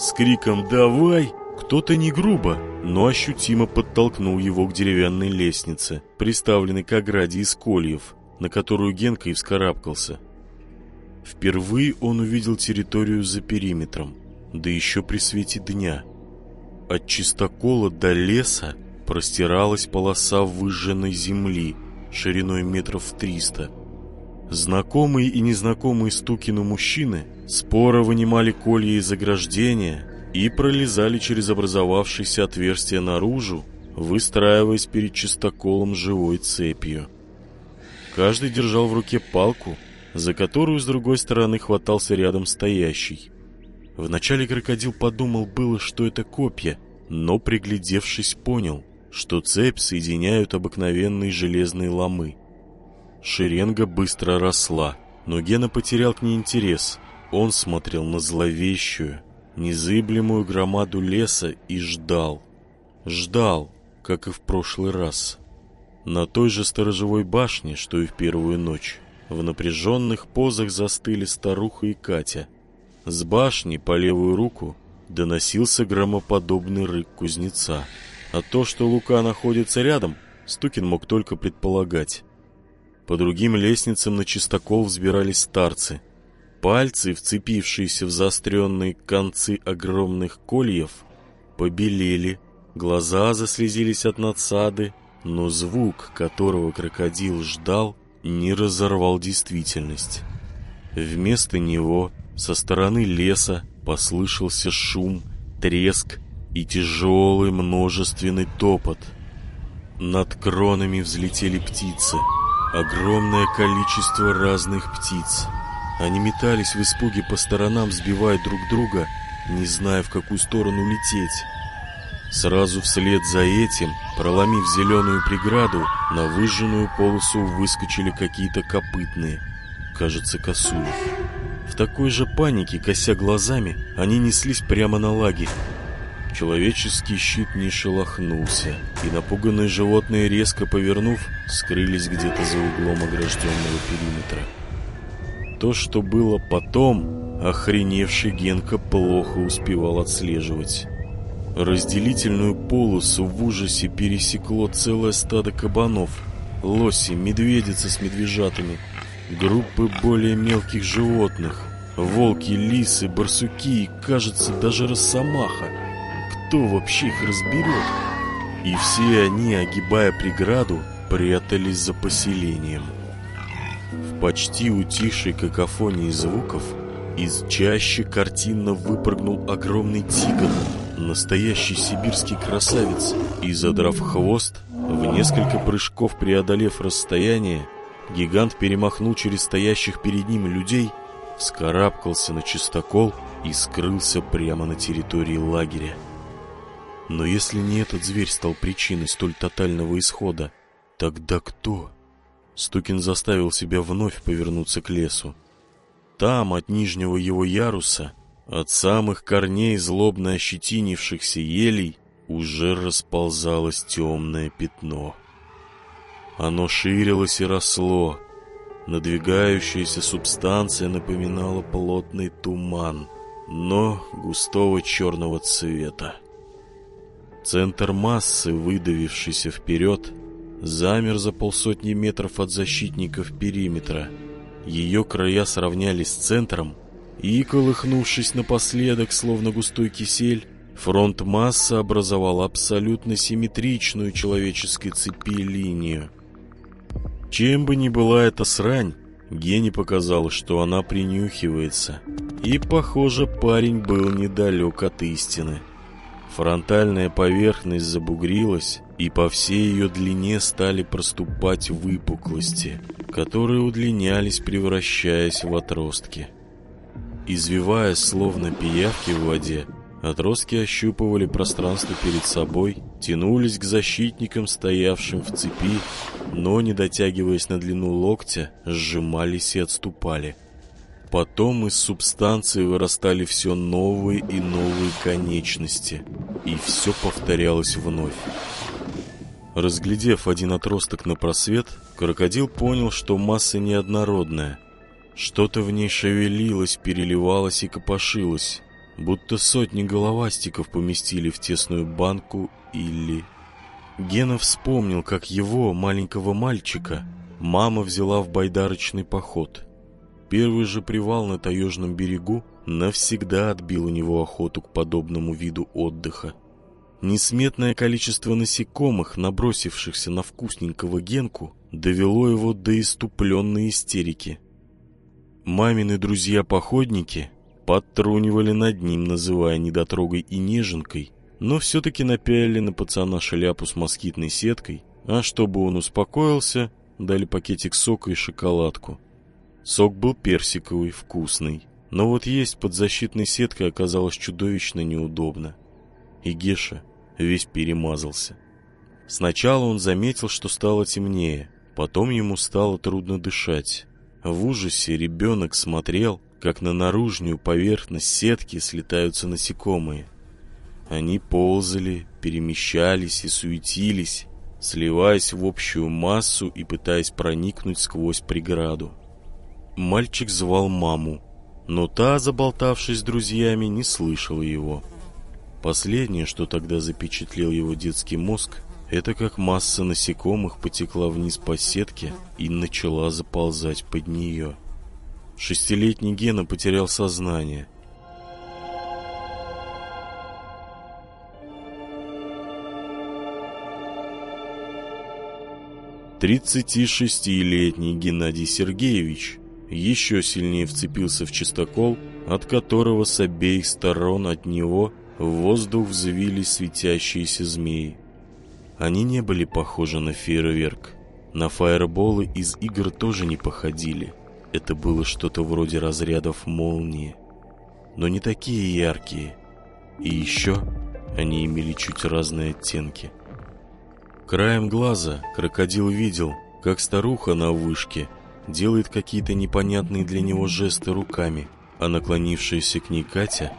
с криком «Давай!» Кто-то не грубо, но ощутимо подтолкнул его к деревянной лестнице, приставленной к ограде из кольев, на которую Генка и вскарабкался. Впервые он увидел территорию за периметром, да еще при свете дня. От чистокола до леса простиралась полоса выжженной земли шириной метров триста. Знакомые и незнакомые Стукину мужчины споро вынимали колья из ограждения и пролезали через образовавшееся отверстие наружу, выстраиваясь перед чистоколом живой цепью. Каждый держал в руке палку, за которую с другой стороны хватался рядом стоящий. Вначале крокодил подумал было, что это копья, но, приглядевшись, понял, что цепь соединяют обыкновенные железные ломы. Шеренга быстро росла, но Гена потерял к ней интерес. Он смотрел на зловещую, незыблемую громаду леса и ждал. Ждал, как и в прошлый раз. На той же сторожевой башне, что и в первую ночь, в напряженных позах застыли старуха и Катя. С башни по левую руку доносился громоподобный рык кузнеца. А то, что Лука находится рядом, Стукин мог только предполагать. По другим лестницам на чистокол взбирались старцы. Пальцы, вцепившиеся в заостренные концы огромных кольев, побелели, глаза заслезились от надсады, но звук, которого крокодил ждал, не разорвал действительность. Вместо него со стороны леса послышался шум, треск и тяжелый множественный топот. Над кронами взлетели птицы, огромное количество разных птиц. Они метались в испуге по сторонам, сбивая друг друга, не зная, в какую сторону лететь. Сразу вслед за этим, проломив зеленую преграду, на выжженную полосу выскочили какие-то копытные, кажется, косули. В такой же панике, кося глазами, они неслись прямо на лагерь. Человеческий щит не шелохнулся, и напуганные животные, резко повернув, скрылись где-то за углом огражденного периметра. То, что было потом, охреневший Генка плохо успевал отслеживать. Разделительную полосу в ужасе пересекло целое стадо кабанов, лоси, медведицы с медвежатами, группы более мелких животных, волки, лисы, барсуки и, кажется, даже росомаха. Кто вообще их разберет? И все они, огибая преграду, прятались за поселением. В почти утихшей какофонии звуков из чаще картинно выпрыгнул огромный тигр – Настоящий сибирский красавец. И, задрав хвост, в несколько прыжков преодолев расстояние, гигант перемахнул через стоящих перед ним людей, вскарабкался на чистокол и скрылся прямо на территории лагеря. Но если не этот зверь стал причиной столь тотального исхода, тогда кто? Стукин заставил себя вновь повернуться к лесу. Там, от нижнего его яруса, от самых корней злобно ощетинившихся елей уже расползалось темное пятно. Оно ширилось и росло. Надвигающаяся субстанция напоминала плотный туман, но густого черного цвета. Центр массы, выдавившийся вперед, замер за полсотни метров от защитников периметра. Ее края сравнялись с центром, и, колыхнувшись напоследок, словно густой кисель, фронт массы образовал абсолютно симметричную человеческой цепи линию. Чем бы ни была эта срань, Гене показалось, что она принюхивается. И, похоже, парень был недалек от истины. Фронтальная поверхность забугрилась, и по всей ее длине стали проступать выпуклости, которые удлинялись, превращаясь в отростки. Извиваясь, словно пиявки в воде, отростки ощупывали пространство перед собой, тянулись к защитникам, стоявшим в цепи, но, не дотягиваясь на длину локтя, сжимались и отступали. Потом из субстанции вырастали все новые и новые конечности, и все повторялось вновь. Разглядев один отросток на просвет, крокодил понял, что масса неоднородная – что-то в ней шевелилось, переливалось и копошилось. будто сотни головастиков поместили в тесную банку или... Гена вспомнил, как его, маленького мальчика, мама взяла в байдарочный поход. Первый же привал на таежном берегу навсегда отбил у него охоту к подобному виду отдыха. Несметное количество насекомых, набросившихся на вкусненького Генку, довело его до иступленной истерики. Мамины друзья-походники подтрунивали над ним, называя недотрогой и неженкой, но все-таки напялили на пацана шляпу с москитной сеткой, а чтобы он успокоился, дали пакетик сока и шоколадку. Сок был персиковый, вкусный, но вот есть под защитной сеткой оказалось чудовищно неудобно. И Геша весь перемазался. Сначала он заметил, что стало темнее, потом ему стало трудно дышать. В ужасе ребенок смотрел, как на наружную поверхность сетки слетаются насекомые. Они ползали, перемещались и суетились, сливаясь в общую массу и пытаясь проникнуть сквозь преграду. Мальчик звал маму, но та, заболтавшись с друзьями, не слышала его. Последнее, что тогда запечатлел его детский мозг, это как масса насекомых потекла вниз по сетке и начала заползать под нее. Шестилетний Гена потерял сознание. Тридцати шестилетний Геннадий Сергеевич еще сильнее вцепился в чистокол, от которого с обеих сторон от него в воздух взвились светящиеся змеи. Они не были похожи на фейерверк. На фаерболы из игр тоже не походили. Это было что-то вроде разрядов молнии. Но не такие яркие. И еще они имели чуть разные оттенки. Краем глаза крокодил видел, как старуха на вышке делает какие-то непонятные для него жесты руками, а наклонившаяся к ней Катя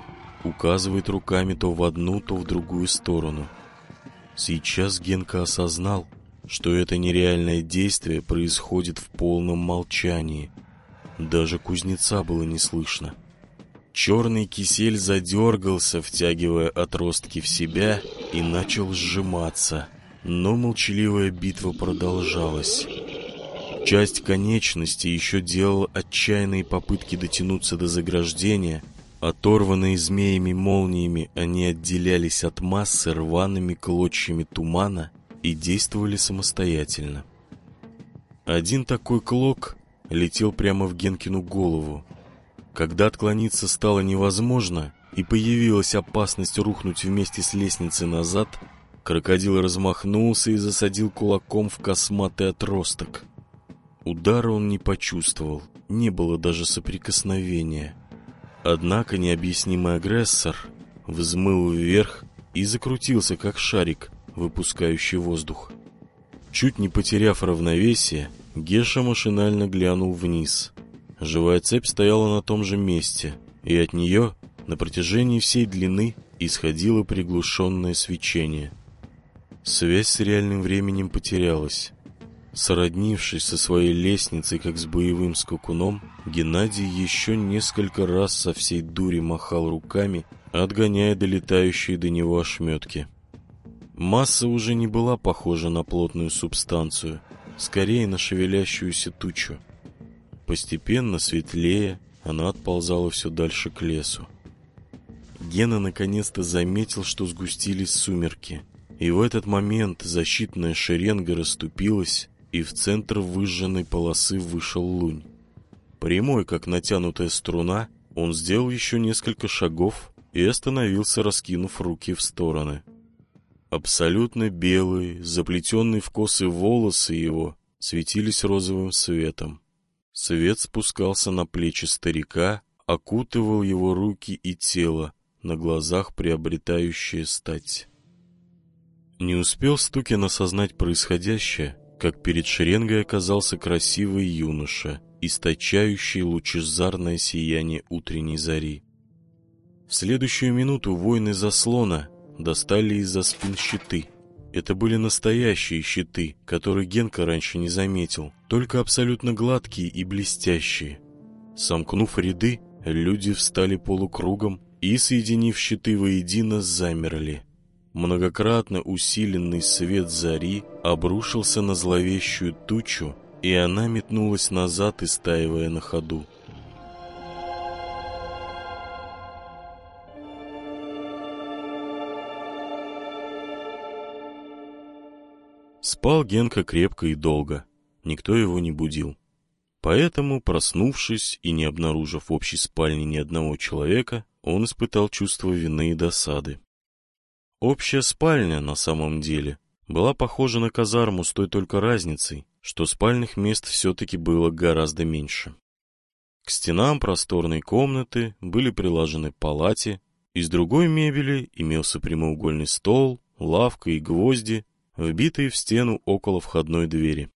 указывает руками то в одну, то в другую сторону – Сейчас Генка осознал, что это нереальное действие происходит в полном молчании. Даже кузнеца было не слышно. Черный кисель задергался, втягивая отростки в себя, и начал сжиматься. Но молчаливая битва продолжалась. Часть конечности еще делала отчаянные попытки дотянуться до заграждения, Оторванные змеями молниями, они отделялись от массы рваными клочьями тумана и действовали самостоятельно. Один такой клок летел прямо в Генкину голову. Когда отклониться стало невозможно и появилась опасность рухнуть вместе с лестницей назад, крокодил размахнулся и засадил кулаком в косматый отросток. Удара он не почувствовал, не было даже соприкосновения. Однако необъяснимый агрессор взмыл вверх и закрутился, как шарик, выпускающий воздух. Чуть не потеряв равновесие, Геша машинально глянул вниз. Живая цепь стояла на том же месте, и от нее на протяжении всей длины исходило приглушенное свечение. Связь с реальным временем потерялась. Сороднившись со своей лестницей, как с боевым скакуном, Геннадий еще несколько раз со всей дури махал руками, отгоняя долетающие до него ошметки. Масса уже не была похожа на плотную субстанцию, скорее на шевелящуюся тучу. Постепенно, светлее, она отползала все дальше к лесу. Гена наконец-то заметил, что сгустились сумерки. И в этот момент защитная шеренга расступилась, и в центр выжженной полосы вышел лунь. Прямой, как натянутая струна, он сделал еще несколько шагов и остановился, раскинув руки в стороны. Абсолютно белые, заплетенные в косы волосы его светились розовым светом. Свет спускался на плечи старика, окутывал его руки и тело, на глазах приобретающее стать. Не успел Стукин осознать происходящее, как перед шеренгой оказался красивый юноша, источающий лучезарное сияние утренней зари. В следующую минуту воины заслона достали из-за спин щиты. Это были настоящие щиты, которые Генка раньше не заметил, только абсолютно гладкие и блестящие. Сомкнув ряды, люди встали полукругом и, соединив щиты воедино, замерли. Многократно усиленный свет зари обрушился на зловещую тучу, и она метнулась назад, истаивая на ходу. Спал Генка крепко и долго. Никто его не будил. Поэтому, проснувшись и не обнаружив в общей спальне ни одного человека, он испытал чувство вины и досады. Общая спальня, на самом деле, была похожа на казарму с той только разницей, что спальных мест все-таки было гораздо меньше. К стенам просторной комнаты были прилажены палати, из другой мебели имелся прямоугольный стол, лавка и гвозди, вбитые в стену около входной двери.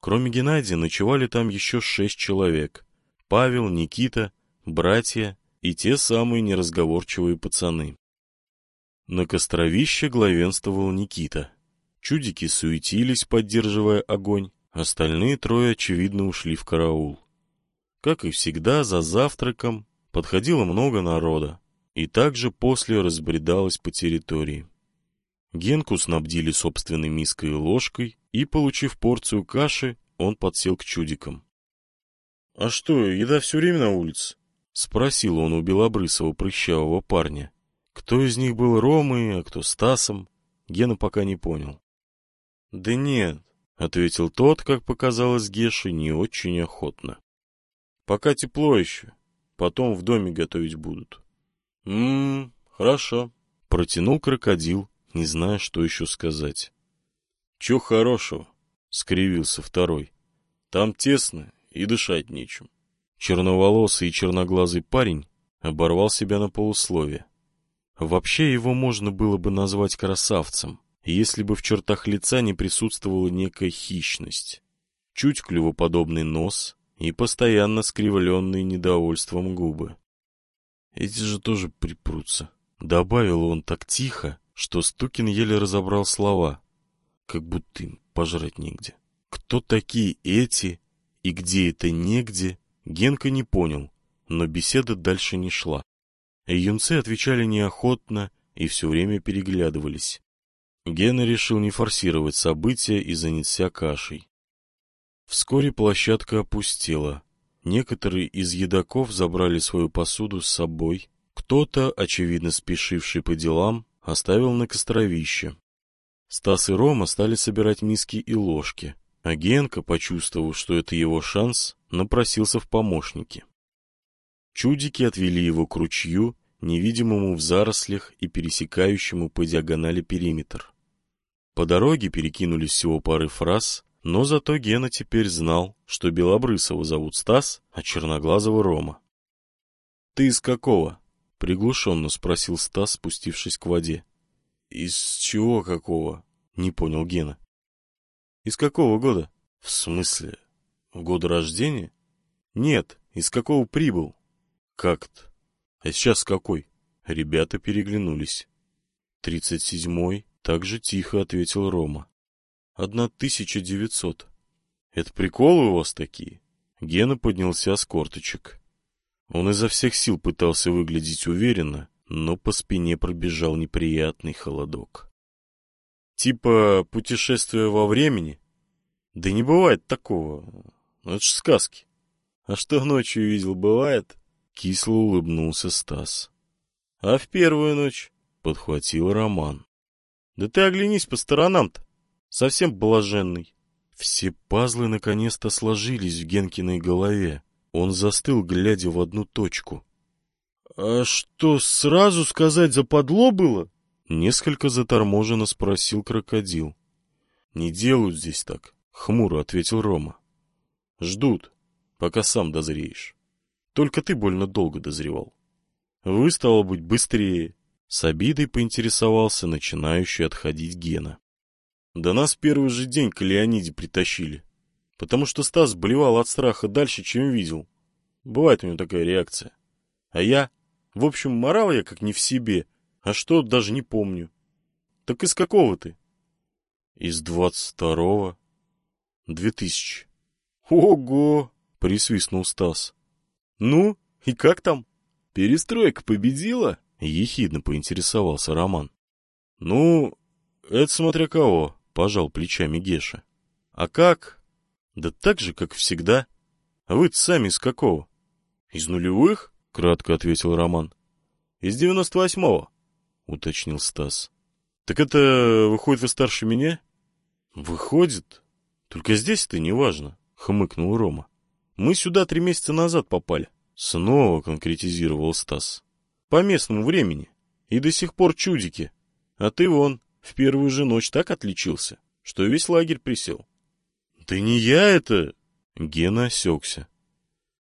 Кроме Геннадия ночевали там еще шесть человек. Павел, Никита, братья и те самые неразговорчивые пацаны. На костровище главенствовал Никита. Чудики суетились, поддерживая огонь, остальные трое, очевидно, ушли в караул. Как и всегда, за завтраком подходило много народа, и также после разбредалось по территории. Генку снабдили собственной миской и ложкой, и, получив порцию каши, он подсел к чудикам. — А что, еда все время на улице? — спросил он у белобрысого прыщавого парня. Кто из них был Ромой, а кто Стасом, Гена пока не понял. — Да нет, — ответил тот, как показалось Геше, не очень охотно. — Пока тепло еще, потом в доме готовить будут. — Ммм, хорошо, — протянул крокодил, не зная, что еще сказать. — Че хорошего? — скривился второй. — Там тесно и дышать нечем. Черноволосый и черноглазый парень оборвал себя на полусловие. Вообще его можно было бы назвать красавцем, если бы в чертах лица не присутствовала некая хищность. Чуть клювоподобный нос и постоянно скривленные недовольством губы. Эти же тоже припрутся. Добавил он так тихо, что Стукин еле разобрал слова, как будто им пожрать негде. Кто такие эти и где это негде, Генка не понял, но беседа дальше не шла. Юнцы отвечали неохотно и все время переглядывались. Гена решил не форсировать события и занялся кашей. Вскоре площадка опустела. Некоторые из едоков забрали свою посуду с собой. Кто-то, очевидно спешивший по делам, оставил на костровище. Стас и Рома стали собирать миски и ложки, а Генка, почувствовав, что это его шанс, напросился в помощники. Чудики отвели его к ручью, невидимому в зарослях и пересекающему по диагонали периметр. По дороге перекинулись всего пары фраз, но зато Гена теперь знал, что Белобрысова зовут Стас, а Черноглазого Рома. — Ты из какого? — приглушенно спросил Стас, спустившись к воде. — Из чего какого? — не понял Гена. — Из какого года? — В смысле? Года рождения? — Нет, из какого прибыл? — Как-то. А сейчас какой? Ребята переглянулись. — Тридцать седьмой, так же тихо ответил Рома. — Одна тысяча девятьсот. — Это приколы у вас такие? Гена поднялся с корточек. Он изо всех сил пытался выглядеть уверенно, но по спине пробежал неприятный холодок. Типа путешествие во времени? Да не бывает такого. Это ж сказки. А что ночью видел, бывает? Кисло улыбнулся Стас. А в первую ночь? Подхватил Роман. Да ты оглянись по сторонам-то. Совсем блаженный. Все пазлы наконец-то сложились в Генкиной голове. Он застыл, глядя в одну точку. — А что, сразу сказать западло было? — несколько заторможенно спросил крокодил. — Не делают здесь так, — хмуро ответил Рома. — Ждут, пока сам дозреешь. Только ты больно долго дозревал. Вы, стало быть, быстрее. С обидой поинтересовался начинающий отходить Гена. Да нас первый же день к Леониде притащили потому что Стас болевал от страха дальше, чем видел. Бывает у него такая реакция. А я... В общем, морал я как не в себе, а что, даже не помню. Так из какого ты? Из двадцать второго. Две тысячи. Ого! Присвистнул Стас. Ну, и как там? перестройка победила?» — ехидно поинтересовался Роман. «Ну, это смотря кого», — пожал плечами Геша. «А как?» «Да так же, как всегда. А вы сами из какого?» «Из нулевых?» — кратко ответил Роман. «Из девяносто восьмого», — уточнил Стас. «Так это, выходит, вы старше меня?» «Выходит. Только здесь это не важно», — хмыкнул Рома. «Мы сюда три месяца назад попали». Снова конкретизировал Стас. «По местному времени. И до сих пор чудики. А ты вон, в первую же ночь так отличился, что весь лагерь присел». «Да не я это...» Гена осекся.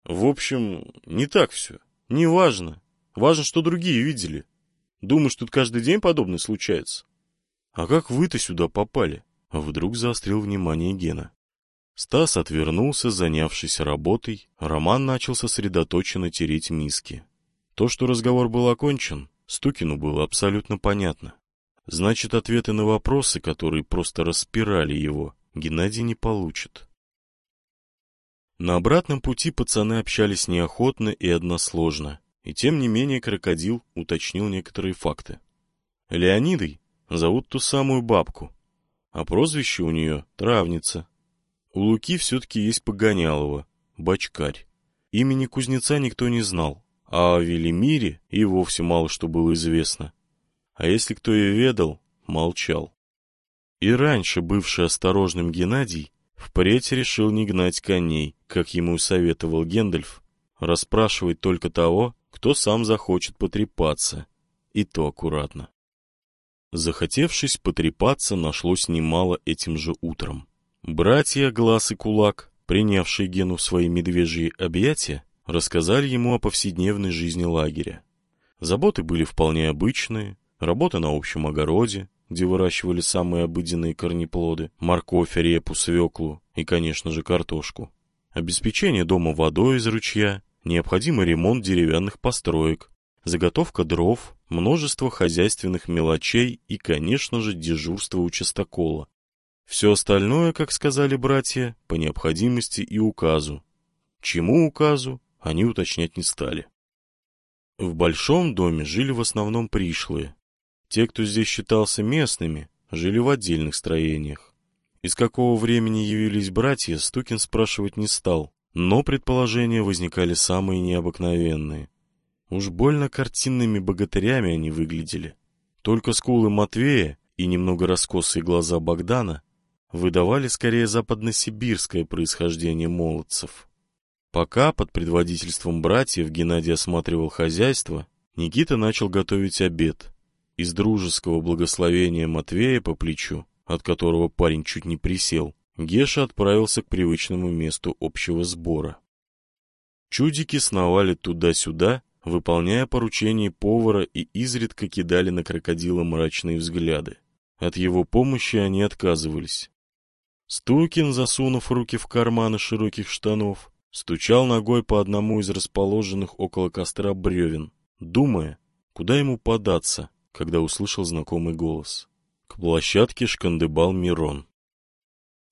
«В общем, не так все. Не важно. Важно, что другие видели. Думаешь, тут каждый день подобное случается?» «А как вы-то сюда попали?» Вдруг заострил внимание Гена. Стас отвернулся, занявшись работой. Роман начал сосредоточенно тереть миски. То, что разговор был окончен, Стукину было абсолютно понятно. Значит, ответы на вопросы, которые просто распирали его, Геннадий не получит. На обратном пути пацаны общались неохотно и односложно, и тем не менее крокодил уточнил некоторые факты. Леонидой зовут ту самую бабку, а прозвище у нее — Травница. У Луки все-таки есть Погонялова, Бочкарь. Имени кузнеца никто не знал, а о Велимире и вовсе мало что было известно. А если кто и ведал, молчал. И раньше бывший осторожным Геннадий впредь решил не гнать коней, как ему советовал Гендальф, расспрашивать только того, кто сам захочет потрепаться, и то аккуратно. Захотевшись потрепаться, нашлось немало этим же утром. Братья Глаз и Кулак, принявшие Гену в свои медвежьи объятия, рассказали ему о повседневной жизни лагеря. Заботы были вполне обычные, работа на общем огороде, где выращивали самые обыденные корнеплоды, морковь, репу, свеклу и, конечно же, картошку. Обеспечение дома водой из ручья, необходимый ремонт деревянных построек, заготовка дров, множество хозяйственных мелочей и, конечно же, дежурство у частокола. Все остальное, как сказали братья, по необходимости и указу. Чему указу, они уточнять не стали. В большом доме жили в основном пришлые. Те, кто здесь считался местными, жили в отдельных строениях. Из какого времени явились братья, Стукин спрашивать не стал, но предположения возникали самые необыкновенные. Уж больно картинными богатырями они выглядели. Только скулы Матвея и немного раскосые глаза Богдана выдавали скорее западносибирское происхождение молодцев. Пока под предводительством братьев Геннадий осматривал хозяйство, Никита начал готовить обед. Из дружеского благословения Матвея по плечу, от которого парень чуть не присел, Геша отправился к привычному месту общего сбора. Чудики сновали туда-сюда, выполняя поручения повара и изредка кидали на крокодила мрачные взгляды. От его помощи они отказывались. Стукин, засунув руки в карманы широких штанов, стучал ногой по одному из расположенных около костра бревен, думая, куда ему податься, когда услышал знакомый голос. К площадке шкандыбал Мирон.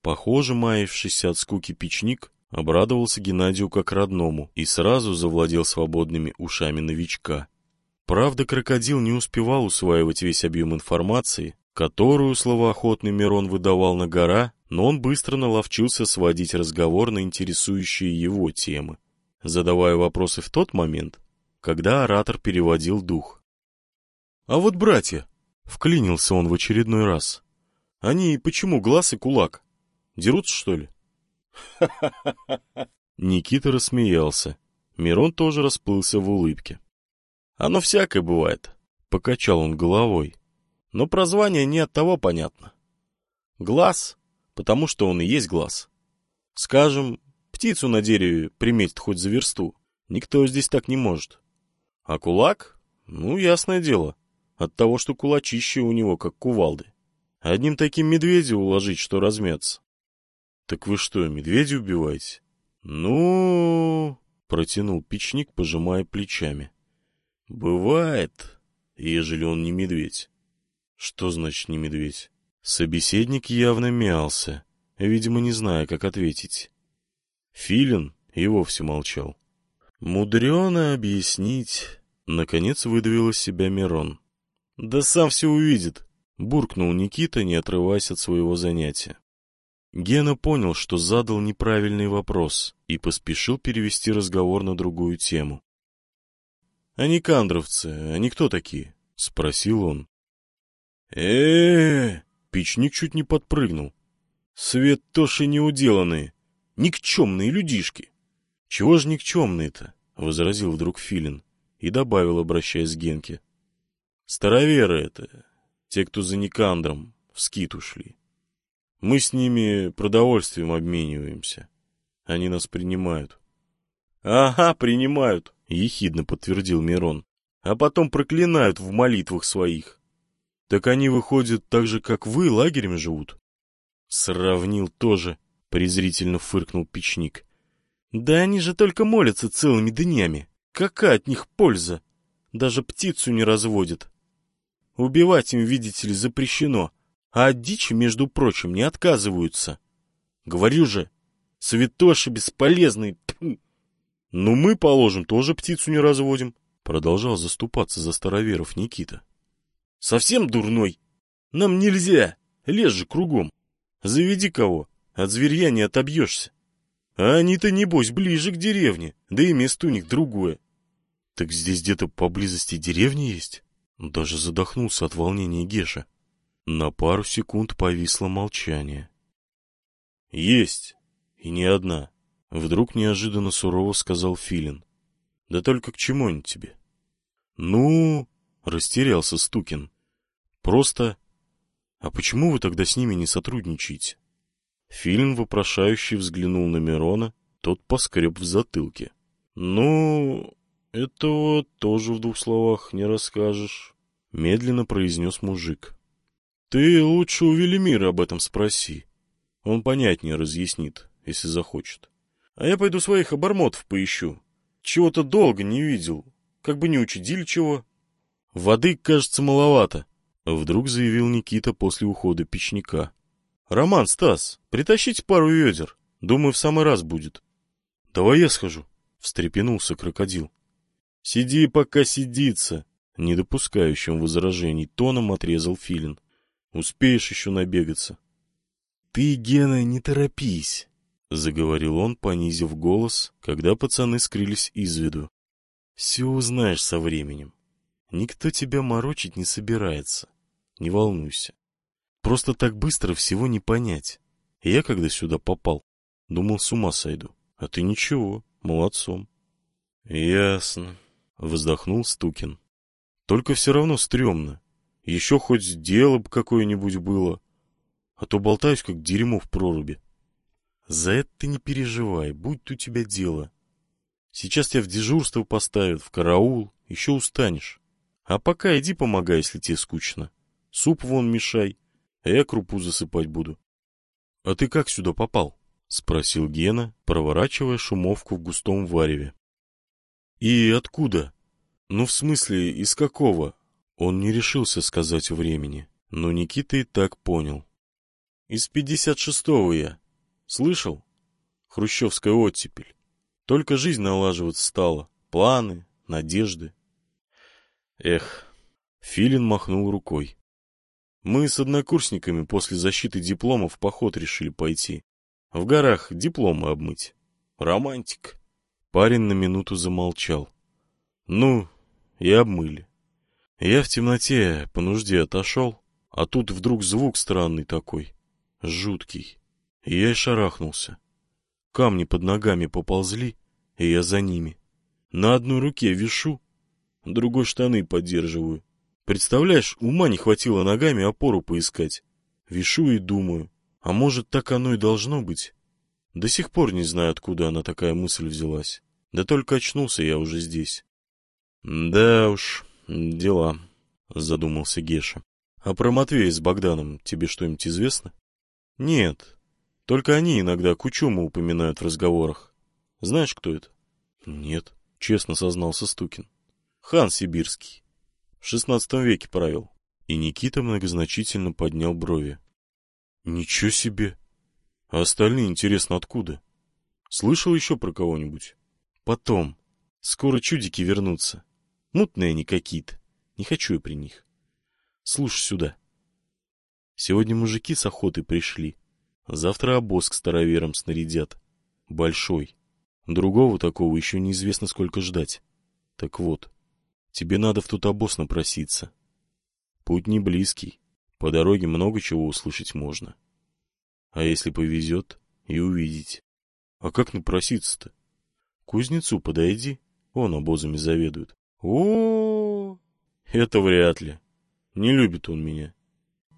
Похоже, маявшийся от скуки печник Обрадовался Геннадию как родному и сразу завладел свободными ушами новичка. Правда, крокодил не успевал усваивать весь объем информации, которую словоохотный Мирон выдавал на гора, но он быстро наловчился сводить разговор на интересующие его темы, задавая вопросы в тот момент, когда оратор переводил дух. «А вот братья!» — вклинился он в очередной раз. «Они почему глаз и кулак? Дерутся, что ли?» Никита рассмеялся. Мирон тоже расплылся в улыбке. Оно всякое бывает, покачал он головой. Но прозвание не от того понятно. Глаз, потому что он и есть глаз. Скажем, птицу на дереве приметит хоть за версту. Никто здесь так не может. А кулак? Ну, ясное дело. От того, что кулачище у него, как кувалды. Одним таким медведя уложить, что размяться. «Так вы что, медведя убиваете?» «Ну...» — протянул печник, пожимая плечами. «Бывает, ежели он не медведь». «Что значит не медведь?» Собеседник явно мялся, видимо, не зная, как ответить. Филин и вовсе молчал. «Мудрено объяснить, Наконец выдавил из себя Мирон. «Да сам все увидит», — буркнул Никита, не отрываясь от своего занятия. Гена понял, что задал неправильный вопрос и поспешил перевести разговор на другую тему. — А никандровцы, они кто такие? — спросил он. э Печник чуть не подпрыгнул. — Свет Тоши неуделанные, никчемные людишки. — Чего ж никчемные-то? — возразил вдруг Филин и добавил, обращаясь к Генке. — Староверы это, те, кто за Никандром в скит ушли. Мы с ними продовольствием обмениваемся. Они нас принимают. — Ага, принимают, — ехидно подтвердил Мирон. — А потом проклинают в молитвах своих. — Так они, выходят, так же, как вы, лагерем живут? — Сравнил тоже, — презрительно фыркнул печник. — Да они же только молятся целыми днями. Какая от них польза? Даже птицу не разводят. Убивать им, видите ли, запрещено, а от дичи, между прочим, не отказываются. Говорю же, святоши бесполезные. Ну мы, положим, тоже птицу не разводим, продолжал заступаться за староверов Никита. Совсем дурной? Нам нельзя, лес же кругом. Заведи кого, от зверья не отобьешься. А они-то, небось, ближе к деревне, да и место у них другое. Так здесь где-то поблизости деревни есть? Даже задохнулся от волнения Геша. На пару секунд повисло молчание. «Есть, и не одна», — вдруг неожиданно сурово сказал Филин. «Да только к чему они тебе?» «Ну...» — растерялся Стукин. «Просто... А почему вы тогда с ними не сотрудничаете?» Филин вопрошающе взглянул на Мирона, тот поскреб в затылке. «Ну, этого тоже в двух словах не расскажешь», — медленно произнес мужик. «Ты лучше у Велимира об этом спроси. Он понятнее разъяснит, если захочет. А я пойду своих обормотов поищу. Чего-то долго не видел, как бы не учудили чего». «Воды, кажется, маловато», — вдруг заявил Никита после ухода печника. «Роман, Стас, притащите пару ведер. Думаю, в самый раз будет». «Давай я схожу», — встрепенулся крокодил. «Сиди, пока сидится», — недопускающим возражений тоном отрезал Филин. «Успеешь еще набегаться». «Ты, Гена, не торопись», — заговорил он, понизив голос, когда пацаны скрылись из виду. «Все узнаешь со временем. Никто тебя морочить не собирается. Не волнуйся. Просто так быстро всего не понять. Я, когда сюда попал, думал, с ума сойду. А ты ничего, молодцом». «Ясно», Вздохнул Стукин. Только все равно стрёмно. Еще хоть дело бы какое-нибудь было. А то болтаюсь, как дерьмо в проруби. За это ты не переживай, будь у тебя дело. Сейчас тебя в дежурство поставят, в караул, еще устанешь. А пока иди помогай, если тебе скучно. Суп вон мешай, а я крупу засыпать буду. — А ты как сюда попал? — спросил Гена, проворачивая шумовку в густом вареве. «И откуда?» «Ну, в смысле, из какого?» Он не решился сказать времени, но Никита и так понял. «Из пятьдесят шестого я. Слышал? Хрущевская оттепель. Только жизнь налаживаться стала. Планы, надежды. Эх, Филин махнул рукой. Мы с однокурсниками после защиты диплома в поход решили пойти. В горах дипломы обмыть. Романтик. Парень на минуту замолчал. Ну, и обмыли. Я в темноте по нужде отошел, а тут вдруг звук странный такой, жуткий. Я и шарахнулся. Камни под ногами поползли, и я за ними. На одной руке вишу, другой штаны поддерживаю. Представляешь, ума не хватило ногами опору поискать. Вишу и думаю, а может, так оно и должно быть? До сих пор не знаю, откуда она такая мысль взялась. Да только очнулся я уже здесь. Да уж, дела, задумался Геша. А про Матвея с Богданом тебе что-нибудь известно? Нет, только они иногда Кучума упоминают в разговорах. Знаешь, кто это? Нет, честно сознался Стукин. Хан Сибирский. В шестнадцатом веке правил. И Никита многозначительно поднял брови. Ничего себе! А остальные, интересно, откуда? Слышал еще про кого-нибудь? Потом. Скоро чудики вернутся. Мутные они какие-то. Не хочу я при них. Слушай сюда. Сегодня мужики с охоты пришли. Завтра обоз к староверам снарядят. Большой. Другого такого еще неизвестно сколько ждать. Так вот, тебе надо в тот обоз напроситься. Путь не близкий. По дороге много чего услышать можно. А если повезет, и увидеть. А как напроситься-то? Кузнецу подойди, он обозами заведует. О, -о, -о, это вряд ли. Не любит он меня.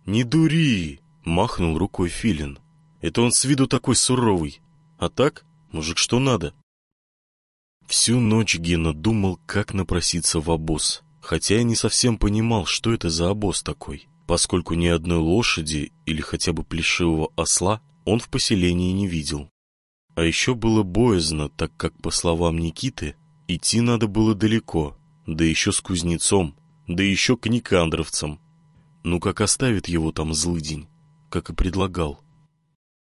Не дури, махнул рукой Филин. Это он с виду такой суровый. А так, мужик, что надо? Всю ночь Гена думал, как напроситься в обоз, хотя и не совсем понимал, что это за обоз такой, поскольку ни одной лошади или хотя бы плешивого осла он в поселении не видел. А еще было боязно, так как, по словам Никиты, идти надо было далеко, да еще с кузнецом, да еще к никандровцам. Ну как оставит его там злыдень, как и предлагал.